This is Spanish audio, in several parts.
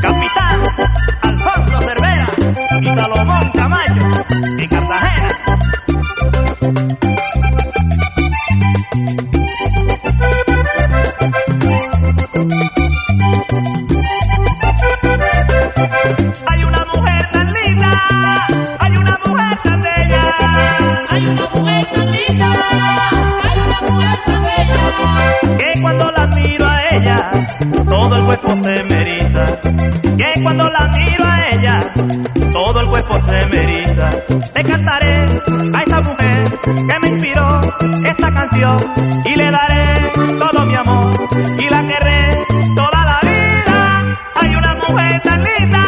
Capitán Alfonso Cervera y Salomón Camayo en Cartagena. Todo el cuerpo se me. Que cuando la miro a ella, todo el cuerpo se me. Le cantaré a esa mujer que me inspiró esta canción y le daré todo mi amor y la querré toda la vida. Hay una mujer tan linda,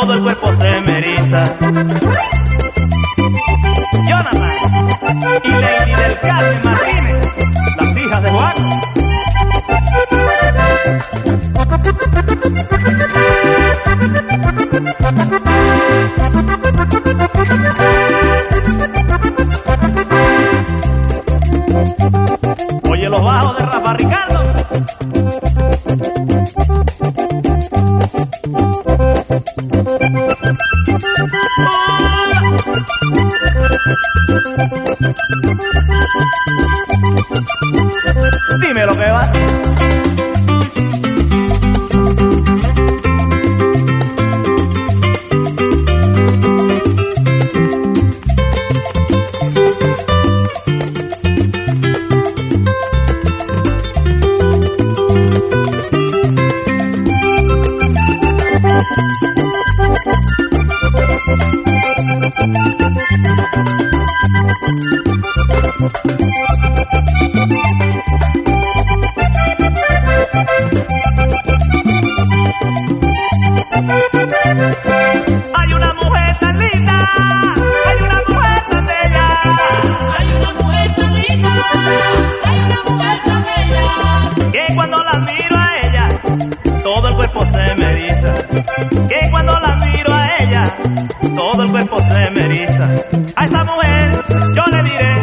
todo el cuerpo se me. Jonathan y Lady del Carmen Martínez, las hijas de Juan. Oye los bajos de que cuando la miro a ella, todo el cuerpo se me eriza. A esa mujer yo le diré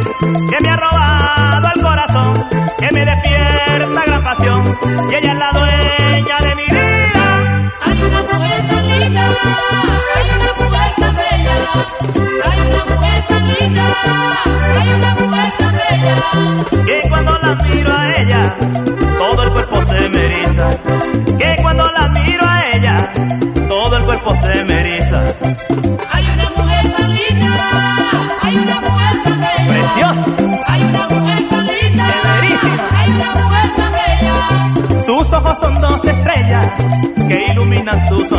que me ha robado el corazón, que me despierta gran pasión, y ella es la dueña de mi vida. Hay una mujer tan linda, hay una mujer tan bella, hay una mujer tan linda, hay una mujer tan bella, que cuando la miro a ella, llenan sus